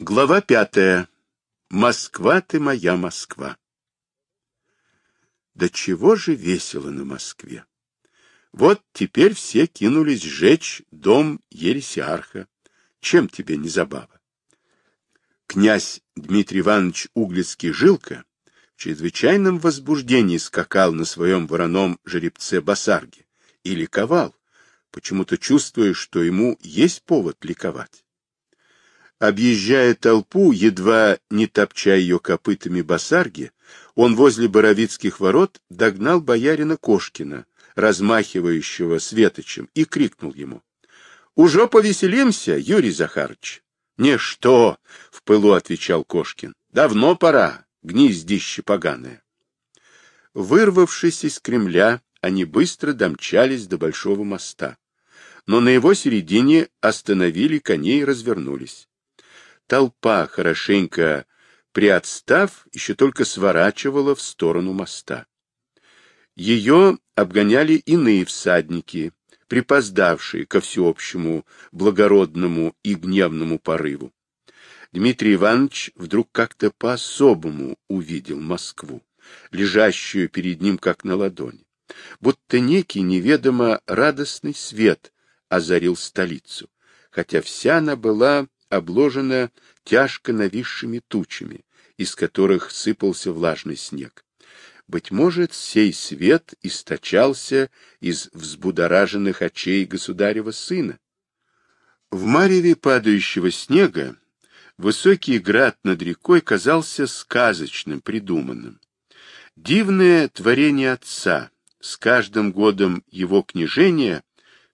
Глава пятая. Москва ты моя Москва. Да чего же весело на Москве? Вот теперь все кинулись сжечь дом Ересиарха. Чем тебе не забава? Князь Дмитрий Иванович Углицкий-Жилка в чрезвычайном возбуждении скакал на своем вороном жеребце Басарге и ликовал, почему-то чувствуя, что ему есть повод ликовать. Объезжая толпу, едва не топча ее копытами басарги, он возле Боровицких ворот догнал боярина Кошкина, размахивающего светочем, и крикнул ему. — Уже повеселимся, Юрий Захарович? — Не что, — в пылу отвечал Кошкин. — Давно пора, гнездище поганое. Вырвавшись из Кремля, они быстро домчались до Большого моста. Но на его середине остановили коней и развернулись толпа, хорошенько приотстав, еще только сворачивала в сторону моста. Ее обгоняли иные всадники, припоздавшие ко всеобщему благородному и гневному порыву. Дмитрий Иванович вдруг как-то по-особому увидел Москву, лежащую перед ним как на ладони, будто некий неведомо радостный свет озарил столицу, хотя вся она была обложена тяжко нависшими тучами, из которых сыпался влажный снег. Быть может, сей свет источался из взбудораженных очей государева сына. В мареве падающего снега высокий град над рекой казался сказочным, придуманным. Дивное творение отца, с каждым годом его княжения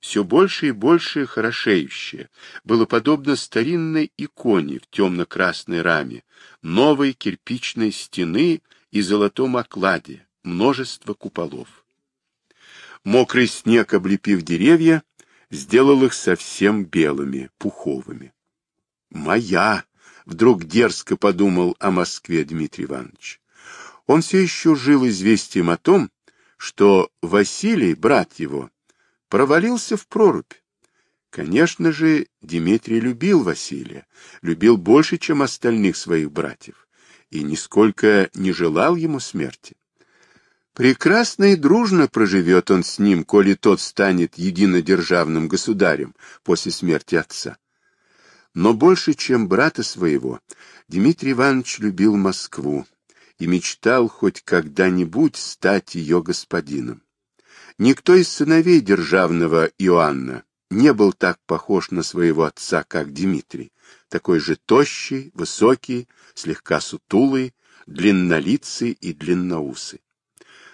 все больше и больше хорошеющее, было подобно старинной иконе в темно-красной раме, новой кирпичной стены и золотом окладе, множество куполов. Мокрый снег, облепив деревья, сделал их совсем белыми, пуховыми. «Моя!» — вдруг дерзко подумал о Москве Дмитрий Иванович. Он все еще жил известием о том, что Василий, брат его, провалился в прорубь. Конечно же, Дмитрий любил Василия, любил больше, чем остальных своих братьев, и нисколько не желал ему смерти. Прекрасно и дружно проживет он с ним, коли тот станет единодержавным государем после смерти отца. Но больше, чем брата своего, Дмитрий Иванович любил Москву и мечтал хоть когда-нибудь стать ее господином. Никто из сыновей державного Иоанна не был так похож на своего отца, как Дмитрий, такой же тощий, высокий, слегка сутулый, длиннолицый и длинноусый.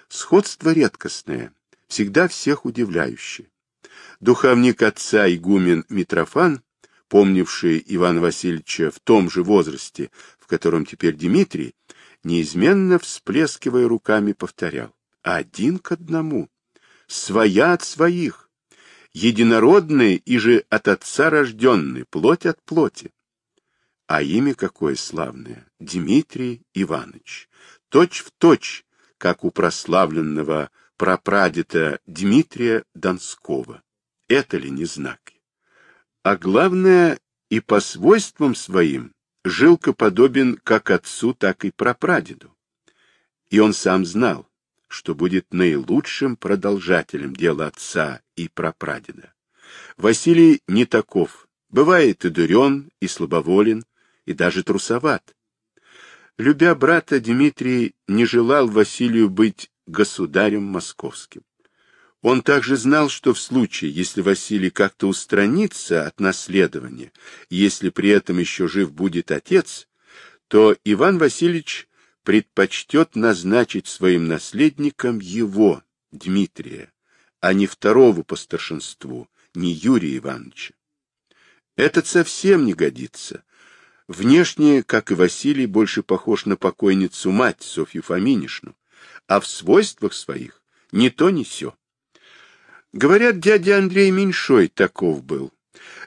Сходство редкостное, всегда всех удивляющее. Духовник отца игумен Митрофан, помнивший Ивана Васильевича в том же возрасте, в котором теперь Дмитрий, неизменно всплескивая руками повторял «один к одному» своя от своих, единородные и же от отца рожденные, плоть от плоти. А имя какое славное — Дмитрий Иванович, точь в точь, как у прославленного прапрадеда Дмитрия Донского. Это ли не знак? А главное, и по свойствам своим Жилка подобен как отцу, так и прапрадеду. И он сам знал, что будет наилучшим продолжателем дела отца и прапрадеда. Василий не таков, бывает и дурен, и слабоволен, и даже трусоват. Любя брата, Дмитрий не желал Василию быть государем московским. Он также знал, что в случае, если Василий как-то устранится от наследования, если при этом еще жив будет отец, то Иван Васильевич предпочтет назначить своим наследником его, Дмитрия, а не второго по старшинству, не Юрия Ивановича. Этот совсем не годится. Внешне, как и Василий, больше похож на покойницу мать Софью Фоминишну, а в свойствах своих ни то, ни сё. Говорят, дядя Андрей Меньшой таков был.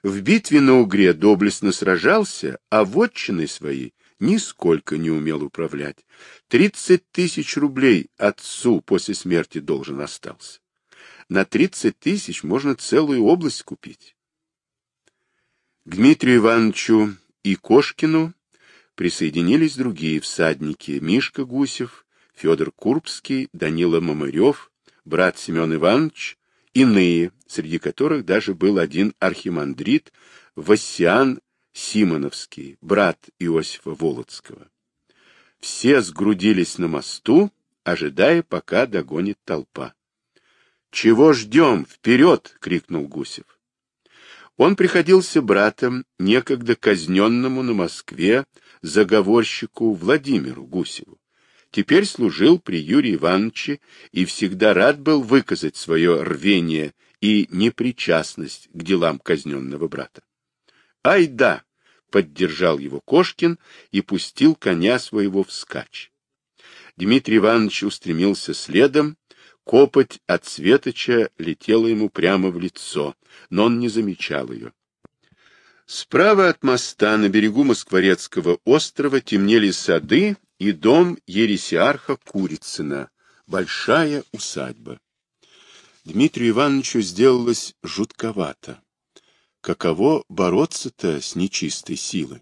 В битве на Угре доблестно сражался, а вотчиной своей нисколько не умел управлять. Тридцать тысяч рублей отцу после смерти должен остался. На тридцать тысяч можно целую область купить. К Дмитрию Ивановичу и Кошкину присоединились другие всадники — Мишка Гусев, Федор Курбский, Данила Мамырев, брат Семен Иванович, иные, среди которых даже был один архимандрит Вассиан Симоновский, брат Иосифа Володского. Все сгрудились на мосту, ожидая, пока догонит толпа. — Чего ждем? Вперед! — крикнул Гусев. Он приходился братом некогда казненному на Москве заговорщику Владимиру Гусеву. Теперь служил при Юрии Ивановиче и всегда рад был выказать свое рвение и непричастность к делам казненного брата. «Ай да!» — поддержал его Кошкин и пустил коня своего вскачь. Дмитрий Иванович устремился следом, Копоть от Светоча летела ему прямо в лицо, но он не замечал ее. Справа от моста на берегу Москворецкого острова темнели сады и дом ересиарха Курицына, большая усадьба. Дмитрию Ивановичу сделалось жутковато. Каково бороться-то с нечистой силой?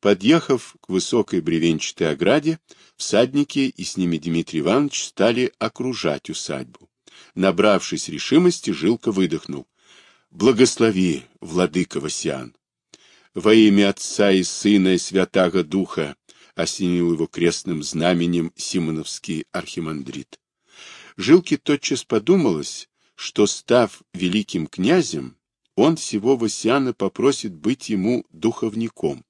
Подъехав к высокой бревенчатой ограде, всадники и с ними Дмитрий Иванович стали окружать усадьбу. Набравшись решимости, Жилка выдохнул. «Благослови, владыка Васян!» «Во имя Отца и Сына и Святаго Духа!» осенил его крестным знаменем Симоновский архимандрит. Жилке тотчас подумалось, что, став великим князем, он всего Васяна попросит быть ему духовником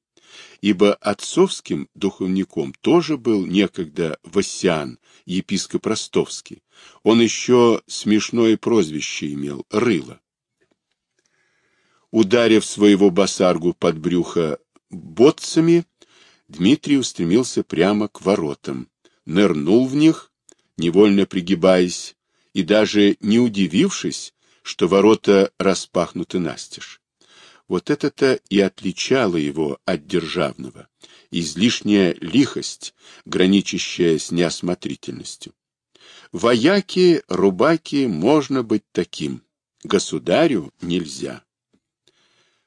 ибо отцовским духовником тоже был некогда Васян, епископ Ростовский. Он еще смешное прозвище имел — Рыло. Ударив своего басаргу под брюхо ботцами, Дмитрий устремился прямо к воротам, нырнул в них, невольно пригибаясь, и даже не удивившись, что ворота распахнуты настежь. Вот это-то и отличало его от державного. Излишняя лихость, граничащая с неосмотрительностью. Вояки, рубаки можно быть таким, государю нельзя.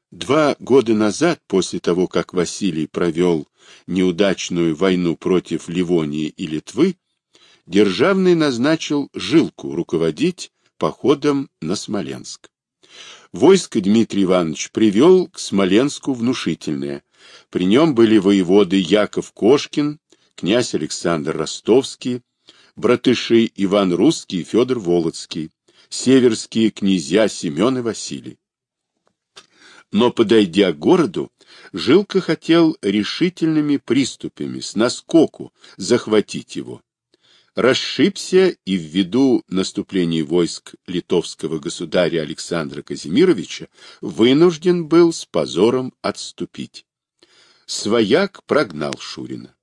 Два года назад, после того, как Василий провел неудачную войну против Ливонии и Литвы, Державный назначил Жилку руководить походом на Смоленск. Войско Дмитрий Иванович привел к Смоленску внушительное. При нем были воеводы Яков Кошкин, князь Александр Ростовский, братыши Иван Русский и Федор Володский, северские князья Семен и Василий. Но, подойдя к городу, Жилка хотел решительными приступами с наскоку захватить его расшибся и ввиду наступления войск литовского государя Александра Казимировича вынужден был с позором отступить. Свояк прогнал Шурина.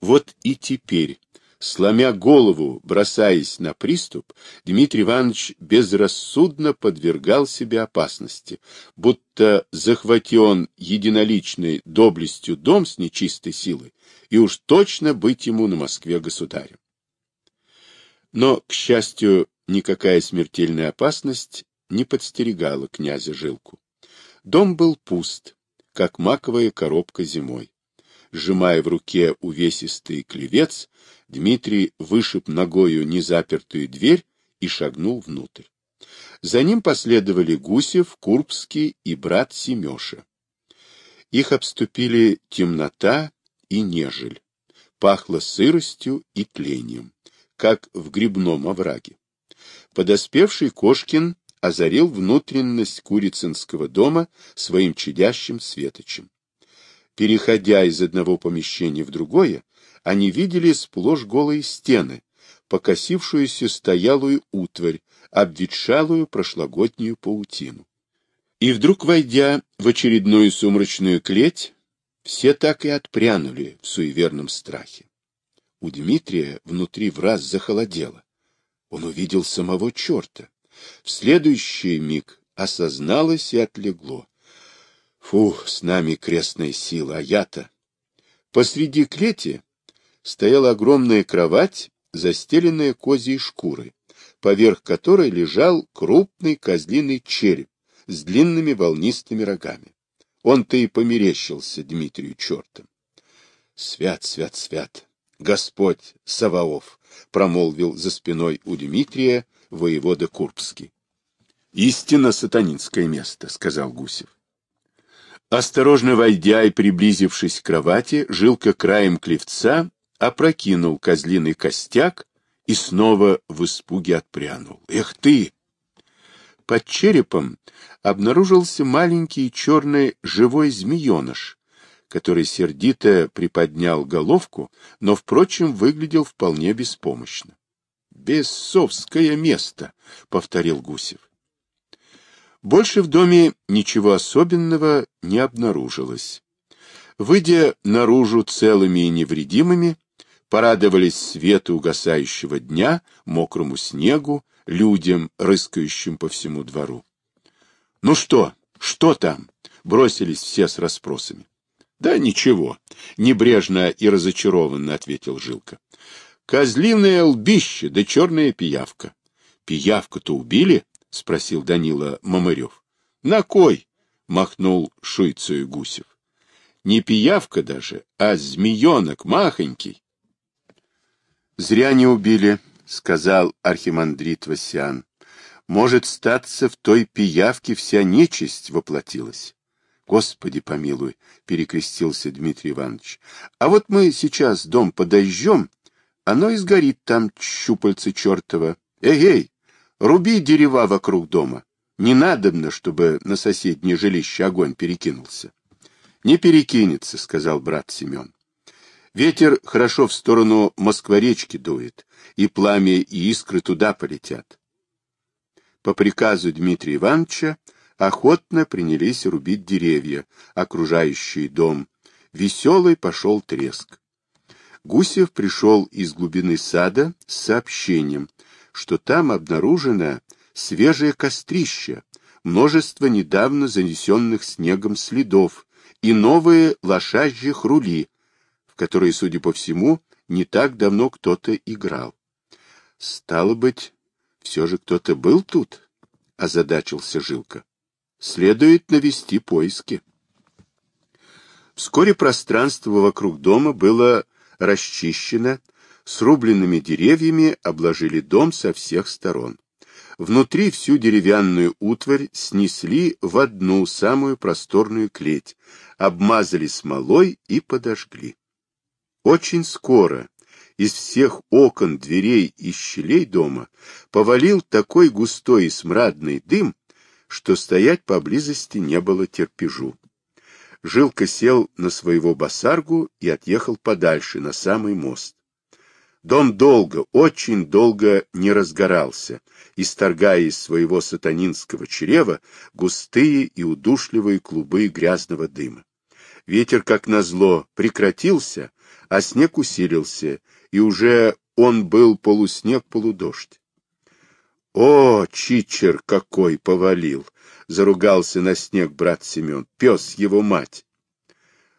Вот и теперь Сломя голову, бросаясь на приступ, Дмитрий Иванович безрассудно подвергал себе опасности, будто захвати он единоличной доблестью дом с нечистой силой, и уж точно быть ему на Москве государем. Но, к счастью, никакая смертельная опасность не подстерегала князя Жилку. Дом был пуст, как маковая коробка зимой. Сжимая в руке увесистый клевец, Дмитрий вышиб ногою незапертую дверь и шагнул внутрь. За ним последовали Гусев, Курбский и брат Семеша. Их обступили темнота и нежель. Пахло сыростью и тлением, как в грибном овраге. Подоспевший Кошкин озарил внутренность Курицынского дома своим чадящим светочем. Переходя из одного помещения в другое, они видели сплошь голые стены, покосившуюся стоялую утварь, обветшалую прошлогоднюю паутину. И вдруг, войдя в очередную сумрачную клеть, все так и отпрянули в суеверном страхе. У Дмитрия внутри враз захолодело. Он увидел самого черта. В следующий миг осозналось и отлегло. Фу, с нами крестная сила, а я-то... Посреди клети стояла огромная кровать, застеленная козьей шкурой, поверх которой лежал крупный козлиный череп с длинными волнистыми рогами. Он-то и померещился Дмитрию чертом. Свят, свят, свят, Господь Саваоф, промолвил за спиной у Дмитрия воевода Курбский. Истинно сатанинское место, сказал Гусев. Осторожно войдя и приблизившись к кровати, Жилка краем клевца опрокинул козлиный костяк и снова в испуге отпрянул. «Эх ты!» Под черепом обнаружился маленький черный живой змееныш, который сердито приподнял головку, но, впрочем, выглядел вполне беспомощно. «Бессовское место», — повторил Гусев. Больше в доме ничего особенного не обнаружилось. Выйдя наружу целыми и невредимыми, порадовались свету угасающего дня, мокрому снегу, людям, рыскающим по всему двору. — Ну что, что там? — бросились все с расспросами. — Да ничего, — небрежно и разочарованно ответил Жилка. — Козлиное лбище, да черная пиявка. — Пиявку-то убили? — спросил Данила Мамырев. — На кой? — махнул шуйцею Гусев. — Не пиявка даже, а змеенок махонький. — Зря не убили, — сказал архимандрит Васян. — Может, статься в той пиявке вся нечисть воплотилась. — Господи помилуй, — перекрестился Дмитрий Иванович. — А вот мы сейчас дом подожжем, оно и сгорит там щупальце чертова. Эй-эй, руби дерева вокруг дома. Не надобно, чтобы на соседнее жилище огонь перекинулся. — Не перекинется, — сказал брат Семен. Ветер хорошо в сторону Москворечки дует, и пламя и искры туда полетят. По приказу Дмитрия Ивановича охотно принялись рубить деревья, окружающие дом. Веселый пошел треск. Гусев пришел из глубины сада с сообщением, что там обнаружено свежее кострище, множество недавно занесенных снегом следов и новые лошадьих рули, в которые, судя по всему, не так давно кто-то играл. Стало быть, все же кто-то был тут, — озадачился Жилка. Следует навести поиски. Вскоре пространство вокруг дома было расчищено, срубленными деревьями обложили дом со всех сторон. Внутри всю деревянную утварь снесли в одну самую просторную клеть, обмазали смолой и подожгли. Очень скоро из всех окон, дверей и щелей дома повалил такой густой и смрадный дым, что стоять поблизости не было терпежу. Жилка сел на своего басаргу и отъехал подальше, на самый мост. Дом долго, очень долго не разгорался, исторгая из своего сатанинского чрева густые и удушливые клубы грязного дыма. Ветер, как назло, прекратился, а снег усилился, и уже он был полуснег-полудождь. «О, чичер какой повалил!» — заругался на снег брат Семен. «Пес его мать!»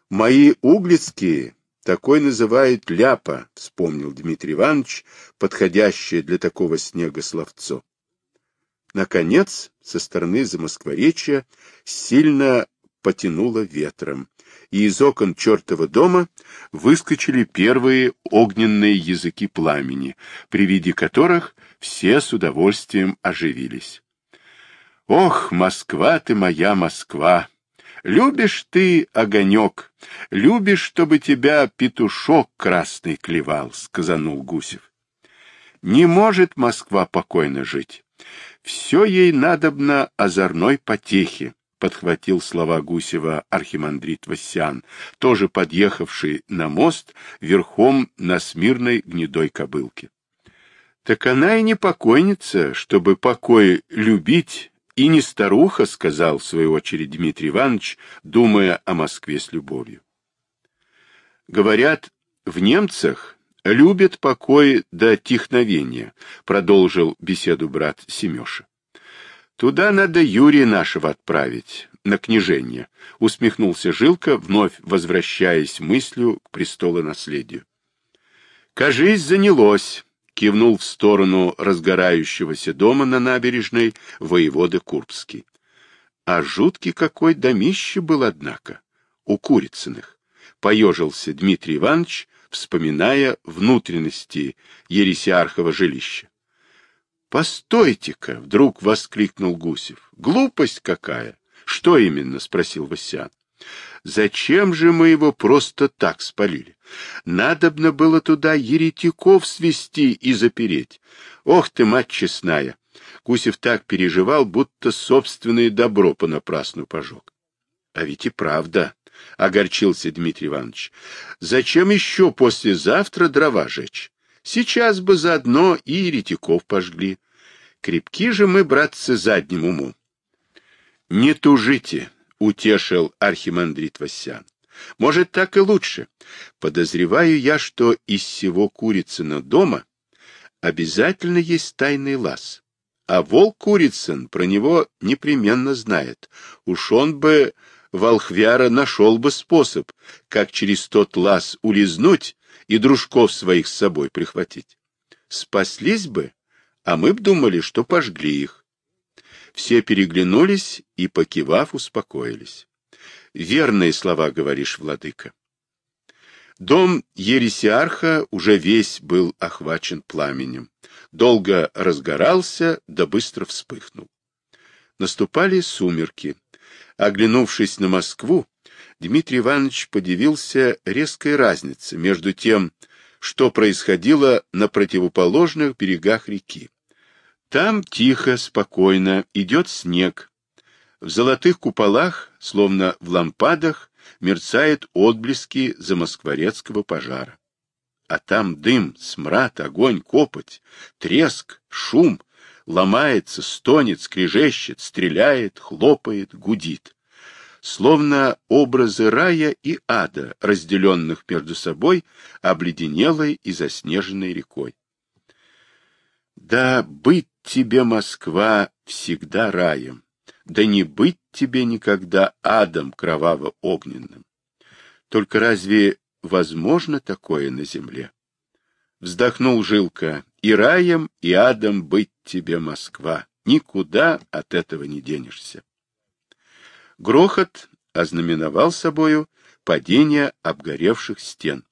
«Мои углицкие такой называют ляпа», — вспомнил Дмитрий Иванович, подходящее для такого снега словцо. Наконец, со стороны Замоскворечья сильно потянуло ветром, и из окон чертова дома выскочили первые огненные языки пламени, при виде которых все с удовольствием оживились. «Ох, Москва ты моя Москва! Любишь ты огонек, любишь, чтобы тебя петушок красный клевал», — сказанул Гусев. «Не может Москва покойно жить. Все ей надобно озорной потехи, — подхватил слова Гусева архимандрит Васян, тоже подъехавший на мост верхом на смирной гнедой кобылке. — Так она и не покойница, чтобы покой любить, и не старуха, — сказал в свою очередь Дмитрий Иванович, думая о Москве с любовью. Говорят, в немцах любят покой до тихновения, — продолжил беседу брат Семеша. Туда надо Юрия нашего отправить, на княжение, — усмехнулся Жилка, вновь возвращаясь мыслью к престолонаследию. — Кажись, занялось, — кивнул в сторону разгорающегося дома на набережной воевода Курбский. — А жуткий какой домище был, однако, у Курицыных. Поежился Дмитрий Иванович, вспоминая внутренности Ересиархова жилища. «Постойте-ка!» — вдруг воскликнул Гусев. «Глупость какая!» «Что именно?» — спросил Васян. «Зачем же мы его просто так спалили? Надобно было туда еретиков свести и запереть. Ох ты, мать честная!» Гусев так переживал, будто собственное добро понапрасну пожег. «А ведь и правда!» — огорчился Дмитрий Иванович. «Зачем еще послезавтра дрова жечь? Сейчас бы заодно и еретиков пожгли. Крепки же мы, братцы, задним умом. — Не тужите, — утешил архимандрит Васян. — Может, так и лучше. Подозреваю я, что из всего Курицына дома обязательно есть тайный лаз. А волк Курицын про него непременно знает. Уж он бы, волхвяра, нашел бы способ, как через тот лаз улизнуть и дружков своих с собой прихватить. Спаслись бы, а мы б думали, что пожгли их. Все переглянулись и, покивав, успокоились. Верные слова говоришь, владыка. Дом Ересиарха уже весь был охвачен пламенем. Долго разгорался, да быстро вспыхнул. Наступали сумерки. Оглянувшись на Москву, Дмитрий Иванович подивился резкой разнице между тем, что происходило на противоположных берегах реки. Там тихо, спокойно, идет снег. В золотых куполах, словно в лампадах, мерцают отблески замоскворецкого пожара. А там дым, смрад, огонь, копоть, треск, шум, ломается, стонет, скрежещет, стреляет, хлопает, гудит словно образы рая и ада, разделенных между собой обледенелой и заснеженной рекой. Да быть тебе, Москва, всегда раем, да не быть тебе никогда адом кроваво-огненным. Только разве возможно такое на земле? Вздохнул Жилка, и раем, и адом быть тебе, Москва, никуда от этого не денешься. Грохот ознаменовал собою падение обгоревших стен.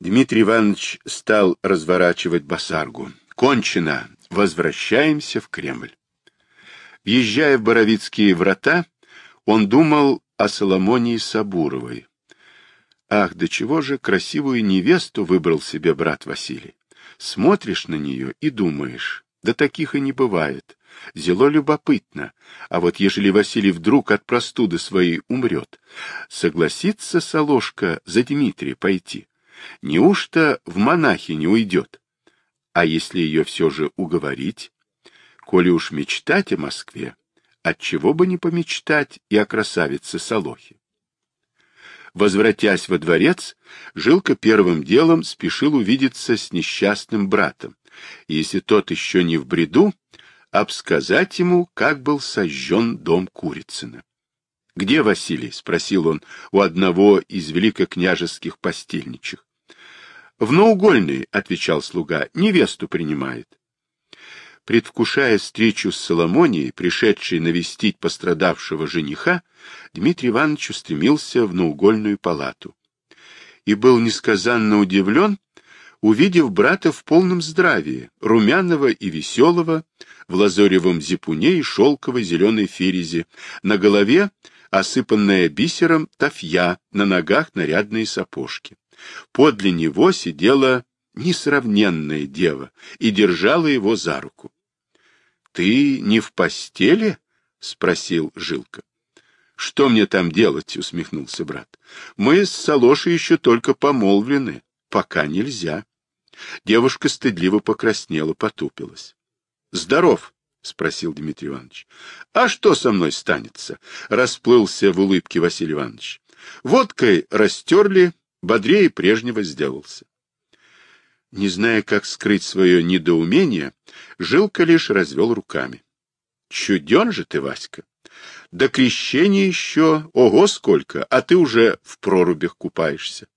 Дмитрий Иванович стал разворачивать басаргу. «Кончено! Возвращаемся в Кремль!» Въезжая в Боровицкие врата, он думал о Соломонии Сабуровой. Ах, до чего же красивую невесту выбрал себе брат Василий. Смотришь на нее и думаешь, да таких и не бывает. Зело любопытно. А вот ежели Василий вдруг от простуды своей умрет, согласится Соложка за Дмитрия пойти? Неужто в монахи не уйдет? А если ее все же уговорить? Коли уж мечтать о Москве, отчего бы не помечтать и о красавице Солохе? Возвратясь во дворец, Жилка первым делом спешил увидеться с несчастным братом, если тот еще не в бреду, обсказать ему, как был сожжен дом Курицына. — Где Василий? — спросил он у одного из великокняжеских постельничих. — В наугольной, — отвечал слуга, — невесту принимает. Предвкушая встречу с Соломонией, пришедшей навестить пострадавшего жениха, Дмитрий Иванович устремился в наугольную палату и был несказанно удивлен, увидев брата в полном здравии, румяного и веселого, в лазоревом зипуне и шелковой зеленой ферезе, на голове осыпанная бисером тафья, на ногах нарядные сапожки. Подле него сидела несравненная дева и держала его за руку. — Ты не в постели? — спросил Жилка. — Что мне там делать? — усмехнулся брат. — Мы с Салошей еще только помолвлены. Пока нельзя. Девушка стыдливо покраснела, потупилась. — Здоров! — спросил Дмитрий Иванович. — А что со мной станется? — расплылся в улыбке Василий Иванович. — Водкой растерли, бодрее прежнего сделался. Не зная, как скрыть свое недоумение, Жилка лишь развел руками. — Чуден же ты, Васька! До крещения еще, ого, сколько, а ты уже в прорубях купаешься.